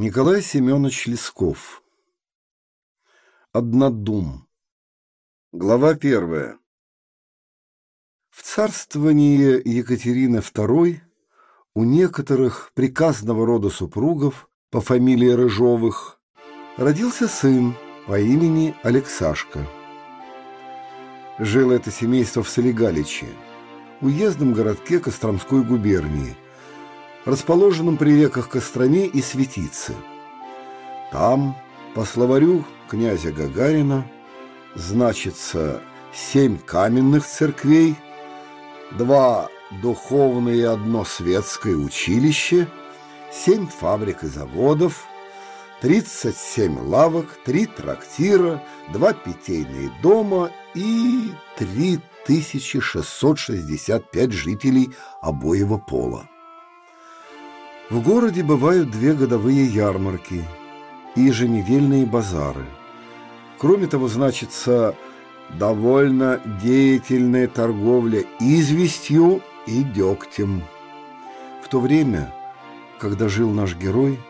Николай Семенович Лесков. Однодум. Глава первая. В царствовании Екатерины II у некоторых приказного рода супругов по фамилии Рыжовых родился сын по имени Алексашка. Жило это семейство в Солигаличе, уездном городке Костромской губернии – расположенном при реках Костроме и Светице. Там, по словарю князя Гагарина, значится семь каменных церквей, два духовные и одно светское училище, семь фабрик и заводов, 37 лавок, три трактира, два питейные дома и 3665 жителей обоего пола. В городе бывают две годовые ярмарки и еженедельные базары. Кроме того, значится довольно деятельная торговля известью и дегтем. В то время, когда жил наш герой,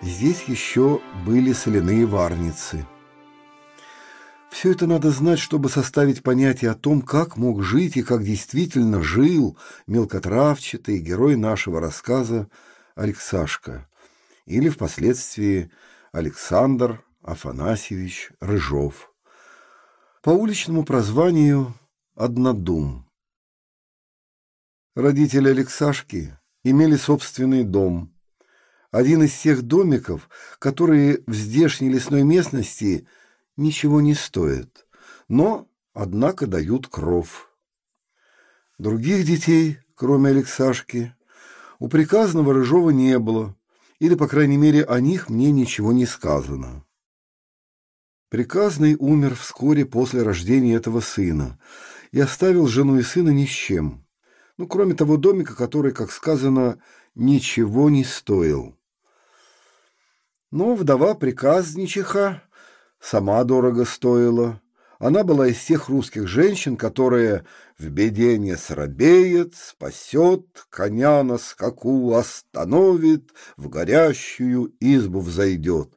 здесь еще были соляные варницы. Все это надо знать, чтобы составить понятие о том, как мог жить и как действительно жил мелкотравчатый герой нашего рассказа Алексашка или впоследствии Александр Афанасьевич Рыжов. По уличному прозванию «Однодум». Родители Алексашки имели собственный дом. Один из тех домиков, которые в здешней лесной местности ничего не стоят, но, однако, дают кров. Других детей, кроме Алексашки, у приказного Рыжова не было, или, по крайней мере, о них мне ничего не сказано. Приказный умер вскоре после рождения этого сына и оставил жену и сына ни с чем, ну, кроме того домика, который, как сказано, ничего не стоил. Но вдова приказничиха сама дорого стоила, она была из тех русских женщин, которые в беде не срабеет, спасет, коня на скаку остановит, в горящую избу взойдет.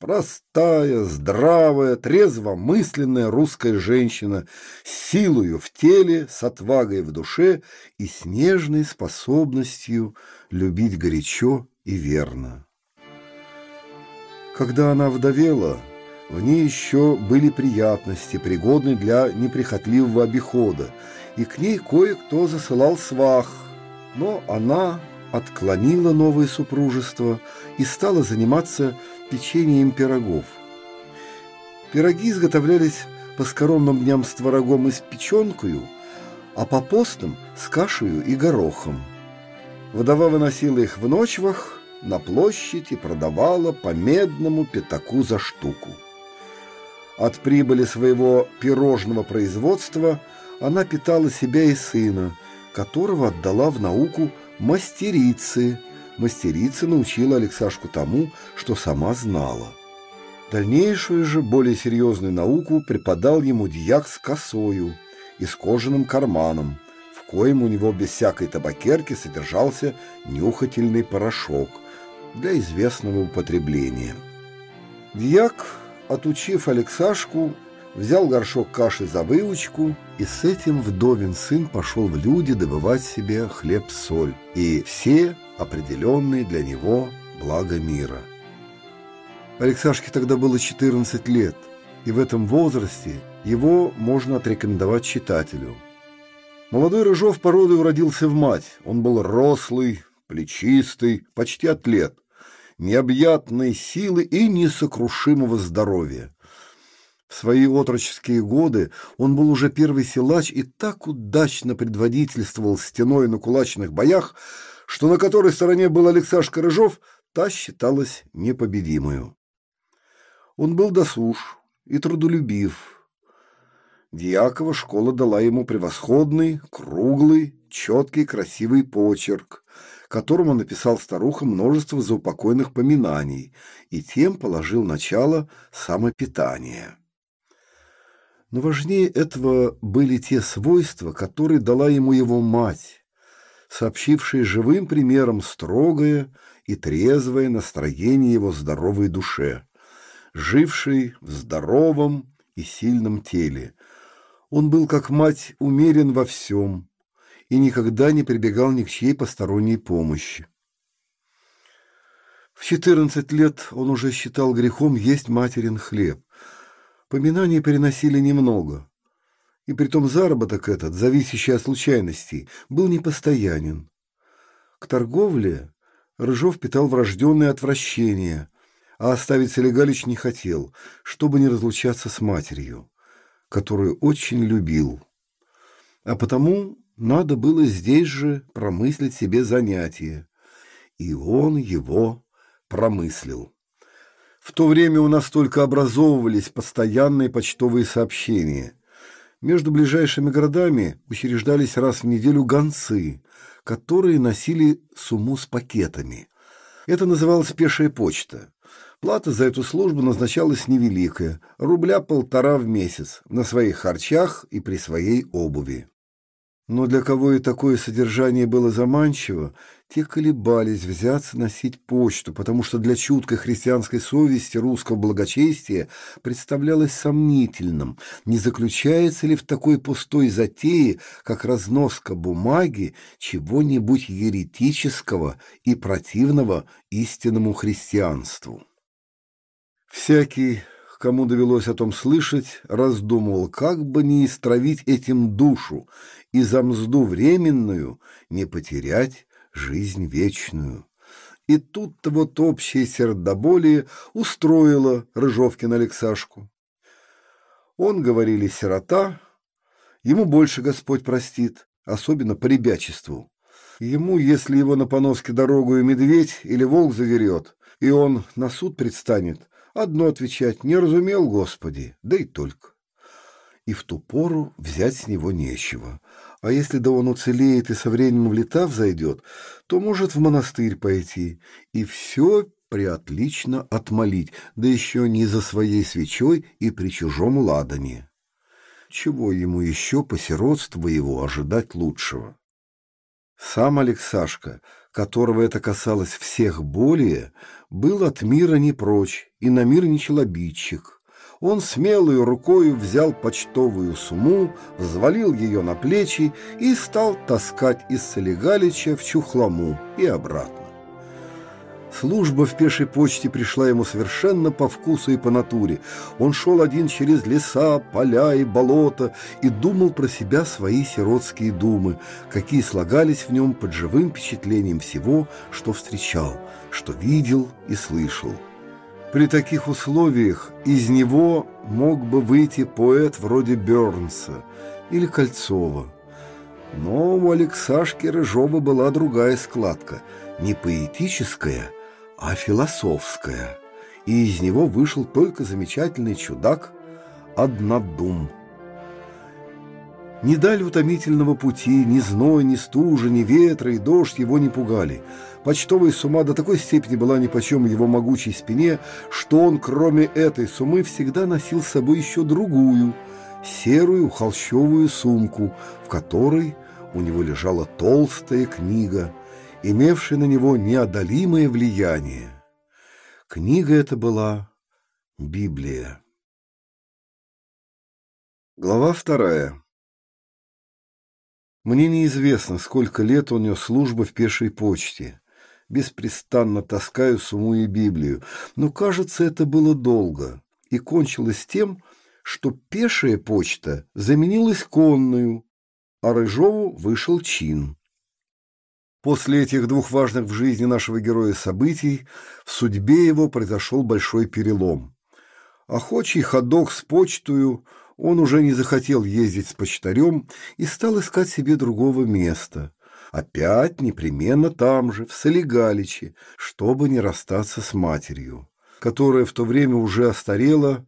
Простая, здравая, трезвомысленная русская женщина с силою в теле, с отвагой в душе и с нежной способностью любить горячо и верно. Когда она вдовела, в ней еще были приятности, пригодные для неприхотливого обихода, и к ней кое-кто засылал свах, но она отклонила новое супружество и стала заниматься печеньем пирогов. Пироги изготовлялись по скоромным дням с творогом и с печенкою, а по постам с кашею и горохом. Вдова выносила их в ночвах на площадь и продавала по медному пятаку за штуку. От прибыли своего пирожного производства она питала себя и сына, которого отдала в науку мастерицы. Мастерица научила Алексашку тому, что сама знала. Дальнейшую же, более серьезную науку преподал ему дьяк с косою и с кожаным карманом, в коем у него без всякой табакерки содержался нюхательный порошок для известного употребления. Дьяк отучив Алексашку, взял горшок каши за выучку, и с этим вдовин сын пошел в люди добывать себе хлеб-соль и все определенные для него блага мира. Алексашке тогда было 14 лет, и в этом возрасте его можно отрекомендовать читателю. Молодой Рыжов породой родился в мать. Он был рослый, плечистый, почти атлет – необъятной силы и несокрушимого здоровья. В свои отроческие годы он был уже первый силач и так удачно предводительствовал стеной на кулачных боях, что на которой стороне был Алексашка Рыжов, та считалась непобедимую. Он был досуж и трудолюбив. Дьякова школа дала ему превосходный, круглый, четкий, красивый почерк, которому написал старуха множество заупокойных поминаний и тем положил начало самопитания. Но важнее этого были те свойства, которые дала ему его мать, сообщившая живым примером строгое и трезвое настроение его здоровой душе, жившей в здоровом и сильном теле. Он был, как мать, умерен во всем и никогда не прибегал ни к чьей посторонней помощи. В четырнадцать лет он уже считал грехом есть материн хлеб. Поминания переносили немного, и притом заработок этот, зависящий от случайностей, был непостоянен. К торговле Рыжов питал врожденное отвращение, а оставить Селегалич не хотел, чтобы не разлучаться с матерью, которую очень любил. А потому надо было здесь же промыслить себе занятие, и он его промыслил. В то время у нас только образовывались постоянные почтовые сообщения. Между ближайшими городами учреждались раз в неделю гонцы, которые носили сумму с пакетами. Это называлось пешая почта. Плата за эту службу назначалась невеликая, рубля полтора в месяц, на своих харчах и при своей обуви. Но для кого и такое содержание было заманчиво, те колебались взяться носить почту, потому что для чуткой христианской совести русского благочестия представлялось сомнительным, не заключается ли в такой пустой затее, как разноска бумаги, чего-нибудь еретического и противного истинному христианству. Всякий кому довелось о том слышать, раздумывал, как бы не истравить этим душу и за мзду временную не потерять жизнь вечную. И тут-то вот общее сердоболие устроило Рыжовкина Алексашку. Он, говорили, сирота, ему больше Господь простит, особенно по ребячеству. Ему, если его на поноске дорогу и медведь или волк заверет, и он на суд предстанет, Одно отвечать не разумел, Господи, да и только. И в ту пору взять с него нечего. А если да он уцелеет и со временем в лета взойдет, то может в монастырь пойти и все приотлично отмолить, да еще не за своей свечой и при чужом ладане. Чего ему еще по сиротству его ожидать лучшего? Сам Алексашка, которого это касалось всех более, был от мира не прочь и на мир не челобитчик. Он смелую рукою взял почтовую сумму, взвалил ее на плечи и стал таскать из Солигалича в Чухлому и обратно. Служба в пешей почте пришла ему совершенно по вкусу и по натуре. Он шел один через леса, поля и болота и думал про себя свои сиротские думы, какие слагались в нем под живым впечатлением всего, что встречал, что видел и слышал. При таких условиях из него мог бы выйти поэт вроде Бёрнса или Кольцова. Но у Алексашки Рыжова была другая складка, не поэтическая – а философское, и из него вышел только замечательный чудак Однодум. Ни даль утомительного пути, ни зной, ни стужа, ни ветра и дождь его не пугали. Почтовая сума до такой степени была нипочем его могучей спине, что он, кроме этой сумы, всегда носил с собой еще другую, серую холщовую сумку, в которой у него лежала толстая книга — имевший на него неодолимое влияние. Книга эта была Библия. Глава вторая. Мне неизвестно, сколько лет он нес службу в пешей почте. Беспрестанно таскаю сумму и Библию, но, кажется, это было долго и кончилось тем, что пешая почта заменилась конную, а Рыжову вышел чин. После этих двух важных в жизни нашего героя событий в судьбе его произошел большой перелом. Охочий ходок с почтою, он уже не захотел ездить с почтарем и стал искать себе другого места. Опять непременно там же, в Солигаличе, чтобы не расстаться с матерью, которая в то время уже остарела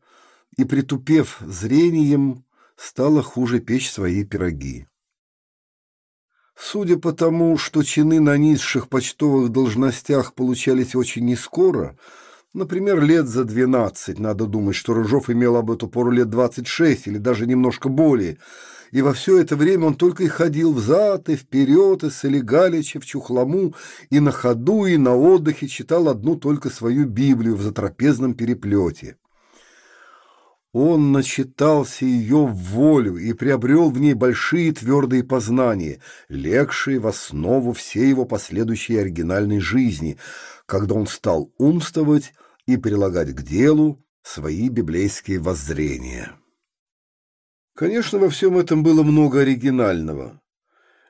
и, притупев зрением, стала хуже печь свои пироги. Судя по тому, что чины на низших почтовых должностях получались очень нескоро, например, лет за двенадцать, надо думать, что Рыжов имел об эту пору лет двадцать шесть или даже немножко более, и во все это время он только и ходил взад и вперед, и солигалича в чухлому, и на ходу, и на отдыхе читал одну только свою Библию в затрапезном переплете. Он начитался ее в волю и приобрел в ней большие твердые познания, легшие в основу всей его последующей оригинальной жизни, когда он стал умствовать и прилагать к делу свои библейские воззрения. Конечно, во всем этом было много оригинального.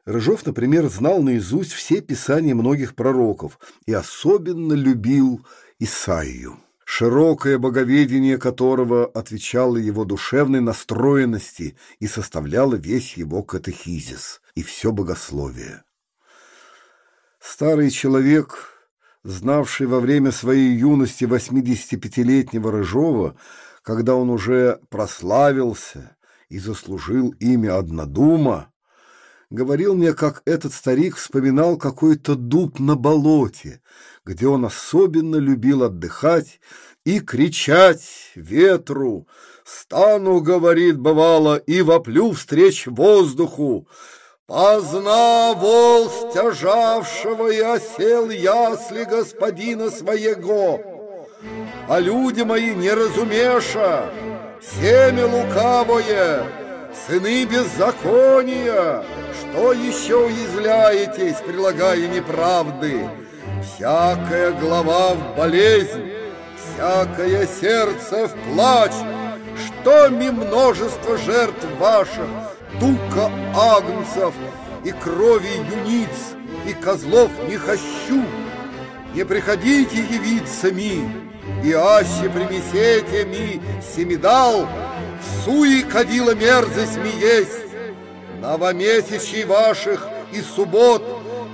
Рыжов, например, знал наизусть все писания многих пророков и особенно любил Исаию широкое боговедение которого отвечало его душевной настроенности и составляло весь его катехизис и все богословие. Старый человек, знавший во время своей юности 85-летнего Рыжова, когда он уже прославился и заслужил имя Однодума, говорил мне, как этот старик вспоминал какой-то дуб на болоте, где он особенно любил отдыхать и кричать ветру. Стану, говорит, бывало, и воплю встреч воздуху. Позна вол стяжавшего и осел ясли господина своего. А люди мои не разумеша, семя лукавое, сыны беззакония, что еще уязвляетесь, прилагая неправды? Всякая глава в болезнь, всякое сердце в плач, что ми множество жертв ваших, тука агнцев и крови юниц, и козлов не хочу. Не приходите явиться ми, и аще принесете ми семидал, в суе кадила мерзость ми есть. Новомесячий ваших и суббот,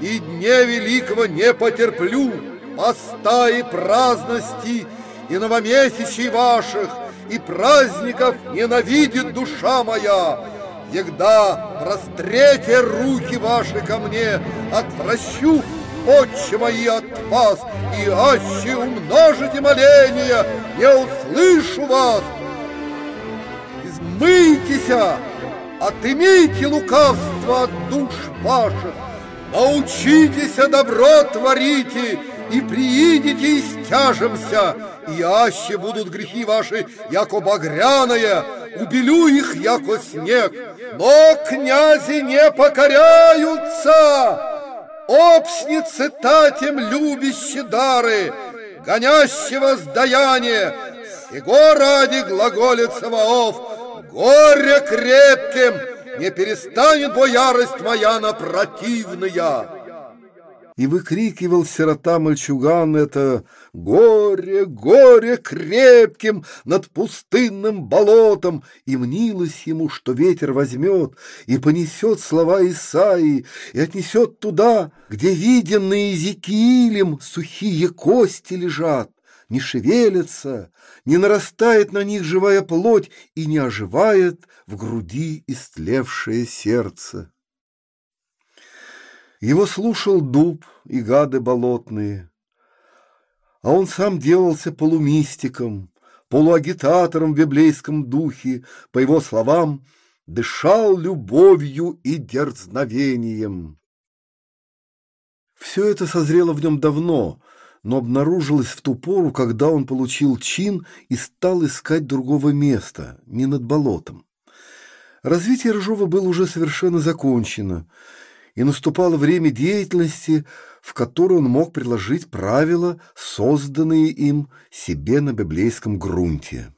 и дне великого не потерплю, поста и праздности и новомесячий ваших, и праздников ненавидит душа моя. Егда прострете руки ваши ко мне, отвращу отче мои от вас, и аще умножите моления, не услышу вас. Измыйтеся, отымите лукавство от душ ваших, научитесь добро творите, и приидите и стяжемся, и аще будут грехи ваши, яко багряное, убелю их, яко снег. Но князи не покоряются, Обсницы татем любящие дары, Гонящего сдаяние, Сего ради глаголица Ваов, Горе крепким, не перестанет бо ярость моя на противная! И выкрикивал сирота-мальчуган это «Горе, горе крепким над пустынным болотом!» И мнилось ему, что ветер возьмет и понесет слова Исаии и отнесет туда, где виденные Иезекиилем сухие кости лежат, не шевелятся, не нарастает на них живая плоть и не оживает в груди истлевшее сердце. Его слушал дуб и гады болотные, а он сам делался полумистиком, полуагитатором в библейском духе, по его словам, дышал любовью и дерзновением. Все это созрело в нем давно, но обнаружилось в ту пору, когда он получил чин и стал искать другого места, не над болотом. Развитие Рыжова было уже совершенно закончено — и наступало время деятельности, в которой он мог приложить правила, созданные им себе на библейском грунте.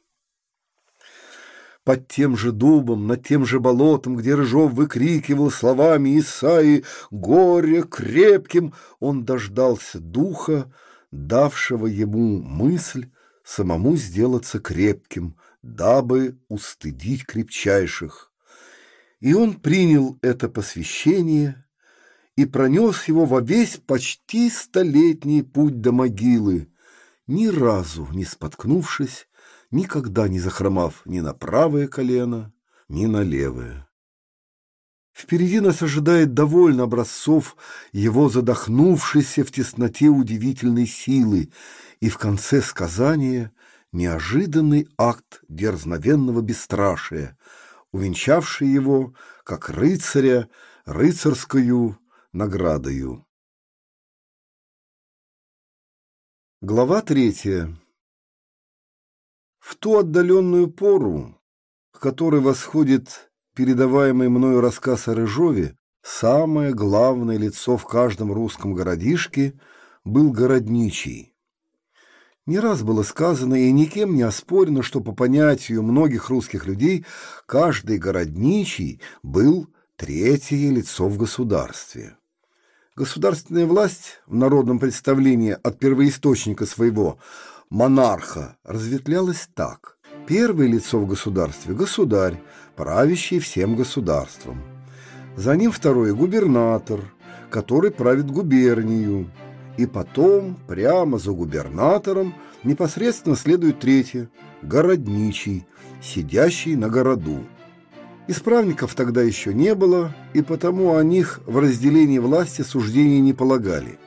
Под тем же дубом, над тем же болотом, где Рыжов выкрикивал словами Исаи «Горе крепким!», он дождался духа, давшего ему мысль самому сделаться крепким, дабы устыдить крепчайших. И он принял это посвящение и пронес его во весь почти столетний путь до могилы, ни разу не споткнувшись, никогда не захромав ни на правое колено, ни на левое. Впереди нас ожидает довольно образцов его задохнувшейся в тесноте удивительной силы, и в конце сказания неожиданный акт дерзновенного бесстрашия, увенчавший его как рыцаря рыцарскую наградою. Глава третья. В ту отдаленную пору, к которой восходит передаваемый мною рассказ о Рыжове, самое главное лицо в каждом русском городишке был городничий. Не раз было сказано и никем не оспорено, что по понятию многих русских людей каждый городничий был третье лицо в государстве. Государственная власть в народном представлении от первоисточника своего монарха разветвлялась так. Первое лицо в государстве – государь, правящий всем государством. За ним второе – губернатор, который правит губернию – и потом, прямо за губернатором, непосредственно следует третье – городничий, сидящий на городу. Исправников тогда еще не было, и потому о них в разделении власти суждений не полагали.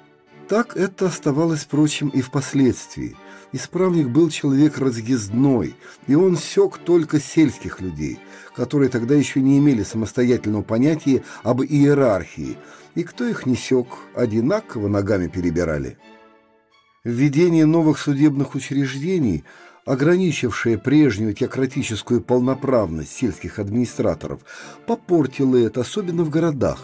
Так это оставалось, впрочем, и впоследствии. Исправник был человек разъездной, и он сёк только сельских людей, которые тогда еще не имели самостоятельного понятия об иерархии – и кто их не сёк, одинаково ногами перебирали. Введение новых судебных учреждений, ограничившее прежнюю теократическую полноправность сельских администраторов, попортило это, особенно в городах,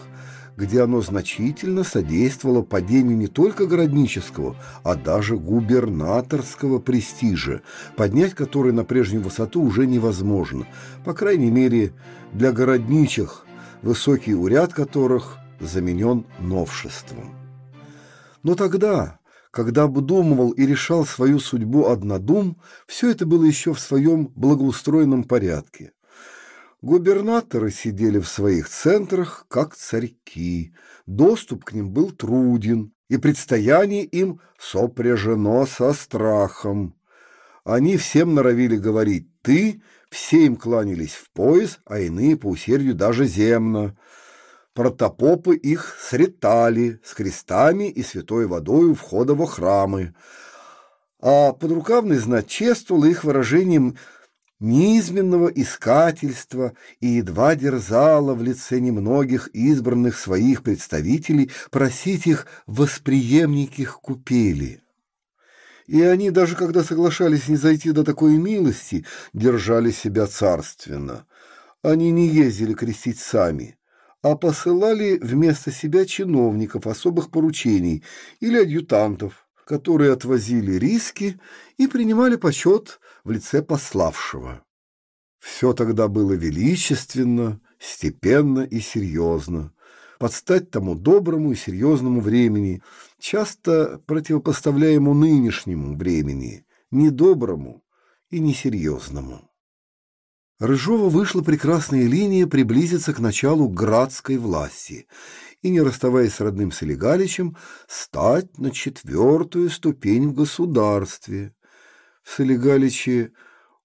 где оно значительно содействовало падению не только городнического, а даже губернаторского престижа, поднять который на прежнюю высоту уже невозможно, по крайней мере для городничих, высокий уряд которых – заменен новшеством. Но тогда, когда обдумывал и решал свою судьбу однодум, все это было еще в своем благоустроенном порядке. Губернаторы сидели в своих центрах, как царьки, доступ к ним был труден, и предстояние им сопряжено со страхом. Они всем норовили говорить «ты», все им кланялись в пояс, а иные по усердию даже земно – протопопы их сретали с крестами и святой водой у входа во храмы, а подрукавный знать чествовал их выражением низменного искательства и едва дерзала в лице немногих избранных своих представителей просить их восприемники их купели. И они, даже когда соглашались не зайти до такой милости, держали себя царственно. Они не ездили крестить сами, а посылали вместо себя чиновников особых поручений или адъютантов, которые отвозили риски и принимали почет в лице пославшего. Все тогда было величественно, степенно и серьезно, под стать тому доброму и серьезному времени, часто противопоставляемому нынешнему времени, недоброму и несерьезному. Рыжова вышла прекрасная линия приблизиться к началу градской власти и, не расставаясь с родным Солигаличем, стать на четвертую ступень в государстве. В Солигаличе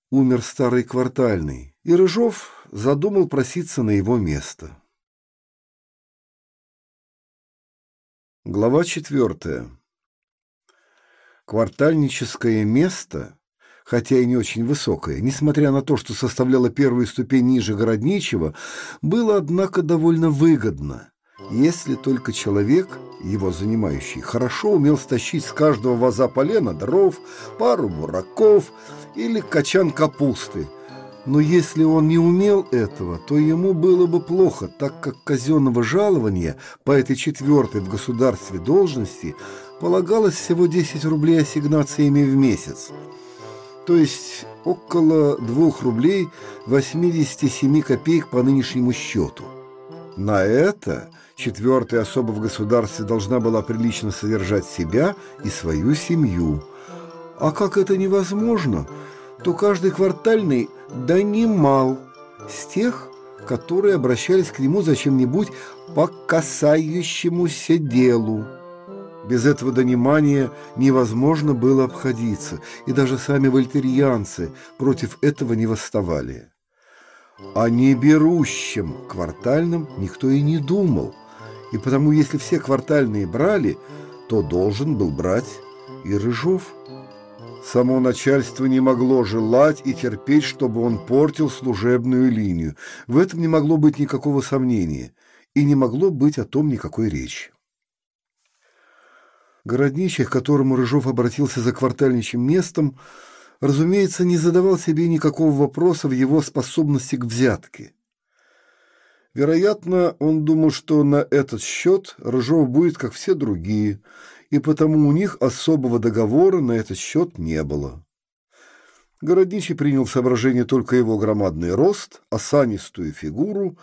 умер старый квартальный, и Рыжов задумал проситься на его место. Глава четвертая. Квартальническое место хотя и не очень высокое, несмотря на то, что составляло первую ступень ниже городничего, было, однако, довольно выгодно, если только человек, его занимающий, хорошо умел стащить с каждого ваза полена дров, пару бураков или качан капусты. Но если он не умел этого, то ему было бы плохо, так как казенного жалования по этой четвертой в государстве должности полагалось всего 10 рублей ассигнациями в месяц то есть около 2 рублей 87 копеек по нынешнему счету. На это четвертая особа в государстве должна была прилично содержать себя и свою семью. А как это невозможно, то каждый квартальный донимал с тех, которые обращались к нему за чем-нибудь по касающемуся делу. Без этого донимания невозможно было обходиться, и даже сами вольтерианцы против этого не восставали. О неберущем квартальном никто и не думал, и потому если все квартальные брали, то должен был брать и Рыжов. Само начальство не могло желать и терпеть, чтобы он портил служебную линию. В этом не могло быть никакого сомнения, и не могло быть о том никакой речи. Городничий, к которому Рыжов обратился за квартальничьим местом, разумеется, не задавал себе никакого вопроса в его способности к взятке. Вероятно, он думал, что на этот счет Рыжов будет, как все другие, и потому у них особого договора на этот счет не было. Городничий принял в соображение только его громадный рост, осанистую фигуру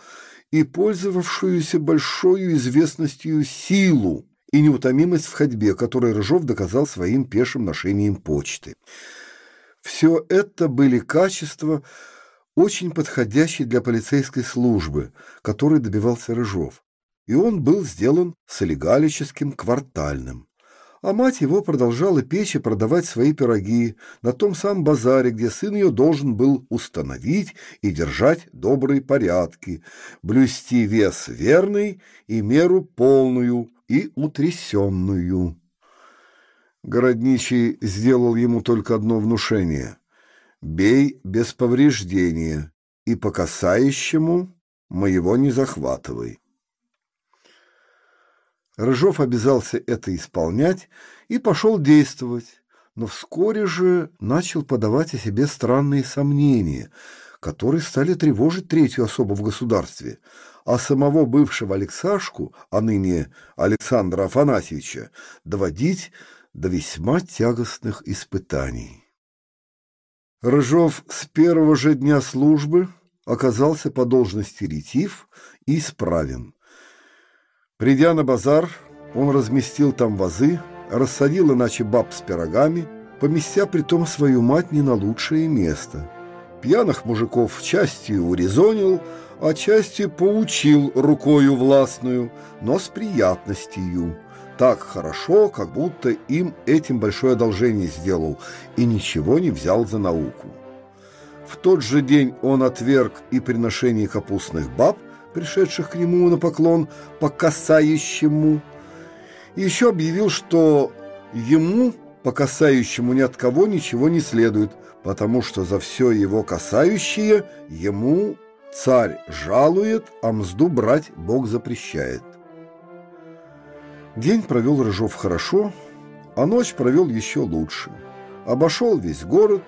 и пользовавшуюся большой известностью силу и неутомимость в ходьбе, которой Рыжов доказал своим пешим ношением почты. Все это были качества, очень подходящие для полицейской службы, которой добивался Рыжов. И он был сделан солигалическим квартальным. А мать его продолжала печь и продавать свои пироги на том самом базаре, где сын ее должен был установить и держать добрые порядки, блюсти вес верный и меру полную и утрясенную. Городничий сделал ему только одно внушение — «Бей без повреждения, и по касающему моего не захватывай». Рыжов обязался это исполнять и пошел действовать, но вскоре же начал подавать о себе странные сомнения, которые стали тревожить третью особу в государстве, а самого бывшего Алексашку, а ныне Александра Афанасьевича, доводить до весьма тягостных испытаний. Рыжов с первого же дня службы оказался по должности ретив и исправен. Придя на базар, он разместил там вазы, рассадил иначе баб с пирогами, поместя притом свою мать не на лучшее место. Пьяных мужиков частью урезонил, а частью поучил рукою властную, но с приятностью – так хорошо, как будто им этим большое одолжение сделал и ничего не взял за науку. В тот же день он отверг и приношение капустных баб, пришедших к нему на поклон по касающему, и еще объявил, что ему по касающему ни от кого ничего не следует, потому что за все его касающее ему царь жалует, а мзду брать Бог запрещает. День провел Рыжов хорошо, а ночь провел еще лучше. Обошел весь город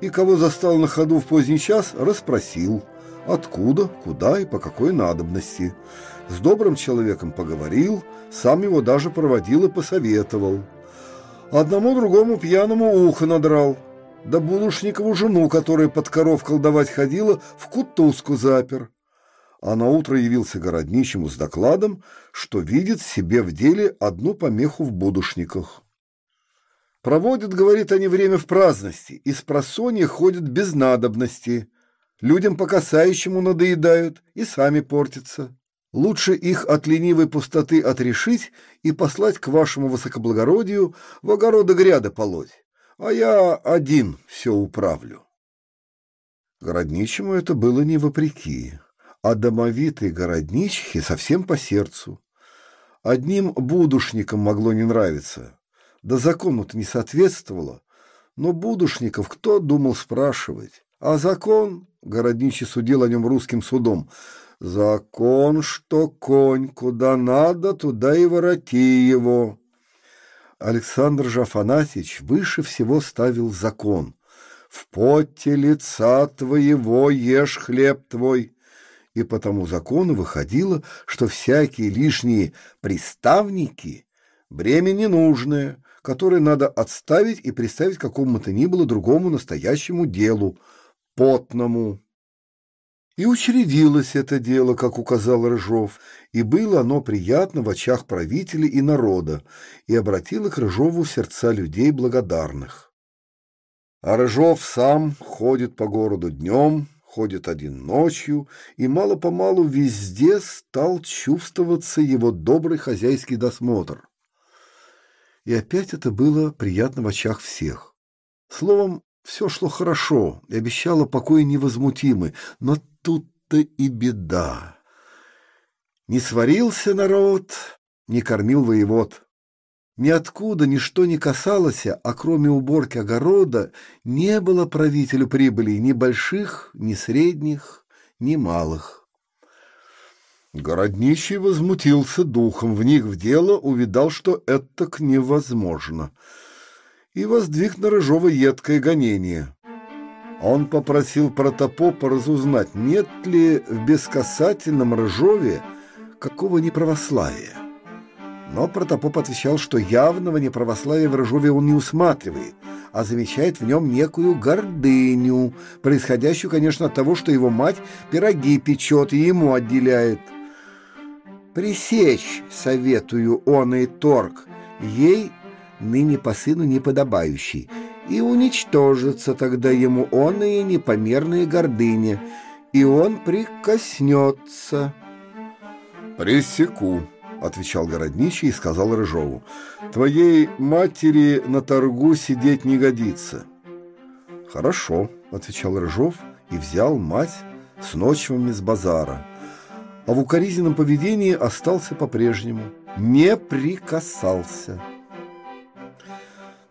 и, кого застал на ходу в поздний час, расспросил, откуда, куда и по какой надобности. С добрым человеком поговорил, сам его даже проводил и посоветовал. Одному другому пьяному ухо надрал, да Булушникову жену, которая под коров колдовать ходила, в кутузку запер а на утро явился городничему с докладом, что видит себе в деле одну помеху в будушниках. Проводят, говорит, они время в праздности, и с просонья ходят без надобности. Людям по касающему надоедают и сами портятся. Лучше их от ленивой пустоты отрешить и послать к вашему высокоблагородию в огороды гряды полоть, а я один все управлю. Городничему это было не вопреки а домовитой городничихе совсем по сердцу. Одним будушникам могло не нравиться, да закону-то не соответствовало, но будушников кто думал спрашивать? А закон, городничий судил о нем русским судом, закон, что конь, куда надо, туда и вороти его. Александр же Афанасьевич выше всего ставил закон. В поте лица твоего ешь хлеб твой, и по тому закону выходило, что всякие лишние приставники — бремя ненужное, которое надо отставить и приставить какому-то ни было другому настоящему делу, потному. И учредилось это дело, как указал Рыжов, и было оно приятно в очах правителей и народа, и обратило к Рыжову сердца людей благодарных. А Рыжов сам ходит по городу днем, ходит один ночью, и мало-помалу везде стал чувствоваться его добрый хозяйский досмотр. И опять это было приятно в очах всех. Словом, все шло хорошо и обещало покой невозмутимый, но тут-то и беда. Не сварился народ, не кормил воевод. Ниоткуда ничто не касалось, а кроме уборки огорода не было правителю прибыли ни больших, ни средних, ни малых. Городничий возмутился духом, вник в дело, увидал, что это невозможно, и воздвиг на Рыжова едкое гонение. Он попросил протопопа разузнать, нет ли в бескасательном Рыжове какого неправославия. Но протопоп отвечал, что явного неправославия в Рыжове он не усматривает, а замечает в нем некую гордыню, происходящую, конечно, от того, что его мать пироги печет и ему отделяет. «Пресечь, советую он и торг, ей ныне по сыну неподобающий, и уничтожится тогда ему он и непомерная гордыня, и он прикоснется». «Пресеку», — отвечал городничий и сказал Рыжову. «Твоей матери на торгу сидеть не годится». «Хорошо», — отвечал Рыжов и взял мать с ночевыми с базара. А в укоризненном поведении остался по-прежнему. Не прикасался.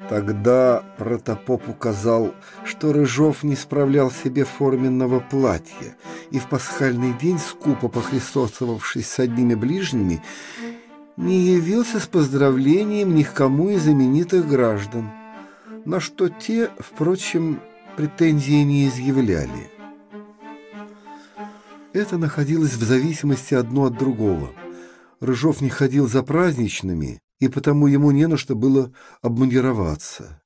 Тогда протопоп указал, что Рыжов не справлял себе форменного платья, и в пасхальный день, скупо похристосовавшись с одними ближними, не явился с поздравлением ни к кому из знаменитых граждан, на что те, впрочем, претензии не изъявляли. Это находилось в зависимости одно от другого. Рыжов не ходил за праздничными, и потому ему не на что было обмундироваться.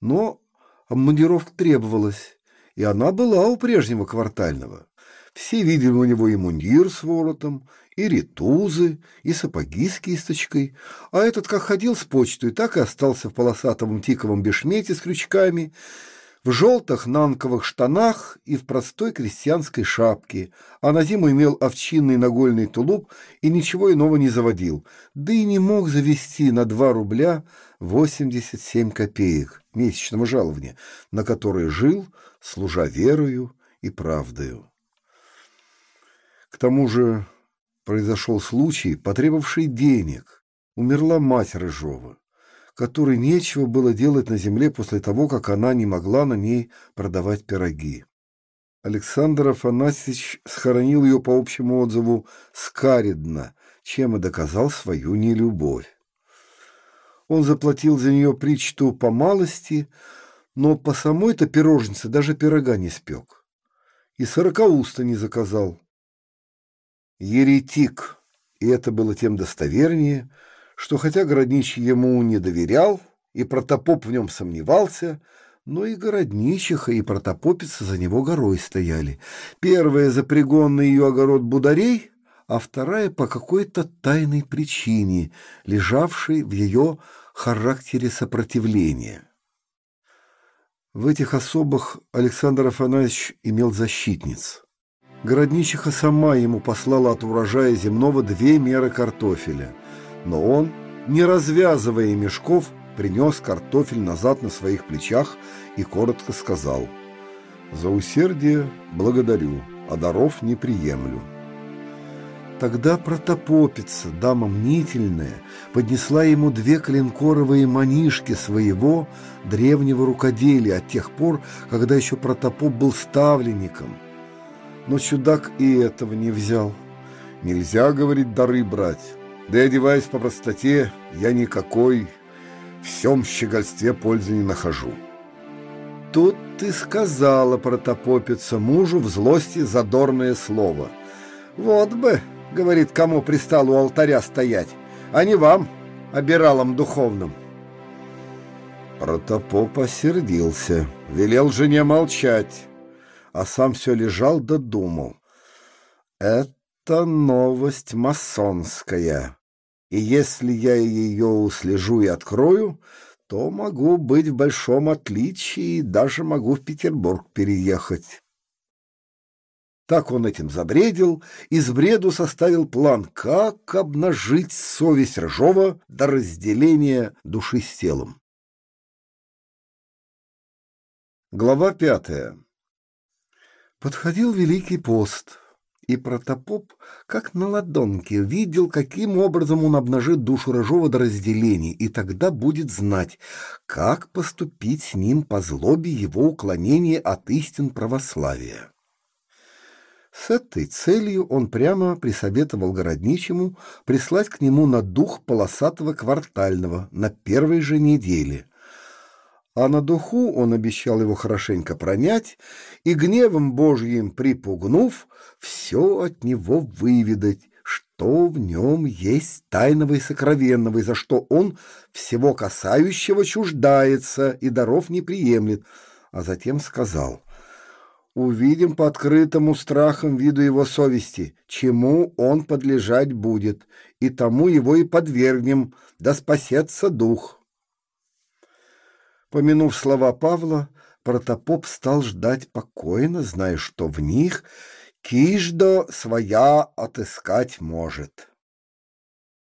Но обмундировка требовалась, и она была у прежнего квартального. Все видели у него и мундир с воротом, и ритузы, и сапоги с кисточкой, а этот как ходил с почтой, так и остался в полосатом тиковом бешмете с крючками, в желтых нанковых штанах и в простой крестьянской шапке, а на зиму имел овчинный нагольный тулуп и ничего иного не заводил, да и не мог завести на 2 рубля 87 копеек месячного жалования, на которое жил, служа верою и правдою. К тому же произошел случай, потребовавший денег. Умерла мать Рыжова которой нечего было делать на земле после того, как она не могла на ней продавать пироги. Александр Афанасьевич схоронил ее по общему отзыву скаридно, чем и доказал свою нелюбовь. Он заплатил за нее причту по малости, но по самой-то пирожнице даже пирога не спек. И сорокауста не заказал. Еретик, и это было тем достовернее, что хотя городничий ему не доверял, и протопоп в нем сомневался, но и городничиха, и протопопица за него горой стояли. Первая за пригон ее огород бударей, а вторая по какой-то тайной причине, лежавшей в ее характере сопротивления. В этих особых Александр Афанасьевич имел защитниц. Городничиха сама ему послала от урожая земного две меры картофеля – но он, не развязывая мешков, принес картофель назад на своих плечах и коротко сказал «За усердие благодарю, а даров не приемлю». Тогда протопопица, дама мнительная, поднесла ему две клинкоровые манишки своего древнего рукоделия от тех пор, когда еще протопоп был ставленником. Но чудак и этого не взял. Нельзя, говорит, дары брать. Да и одеваясь по простоте, я никакой всем щегольстве пользы не нахожу. Тут ты сказала протопопица мужу в злости задорное слово. Вот бы, говорит, кому пристал у алтаря стоять, а не вам, обиралам духовным. Протопоп осердился, велел жене молчать, а сам все лежал да думал. Это это новость масонская, и если я ее услежу и открою, то могу быть в большом отличии и даже могу в Петербург переехать. Так он этим забредил, из бреду составил план, как обнажить совесть Рыжова до разделения души с телом. Глава пятая. Подходил Великий пост И протопоп, как на ладонке, видел, каким образом он обнажит душу Рыжова до разделений, и тогда будет знать, как поступить с ним по злобе его уклонения от истин православия. С этой целью он прямо присоветовал городничему прислать к нему на дух полосатого квартального на первой же неделе, а на духу он обещал его хорошенько пронять и гневом Божьим припугнув, все от него выведать, что в нем есть тайного и сокровенного, и за что он всего касающего чуждается и даров не приемлет, а затем сказал — увидим по открытому страхом виду его совести, чему он подлежать будет, и тому его и подвергнем, да спасется дух. Помянув слова Павла, протопоп стал ждать покойно, зная, что в них киждо своя отыскать может.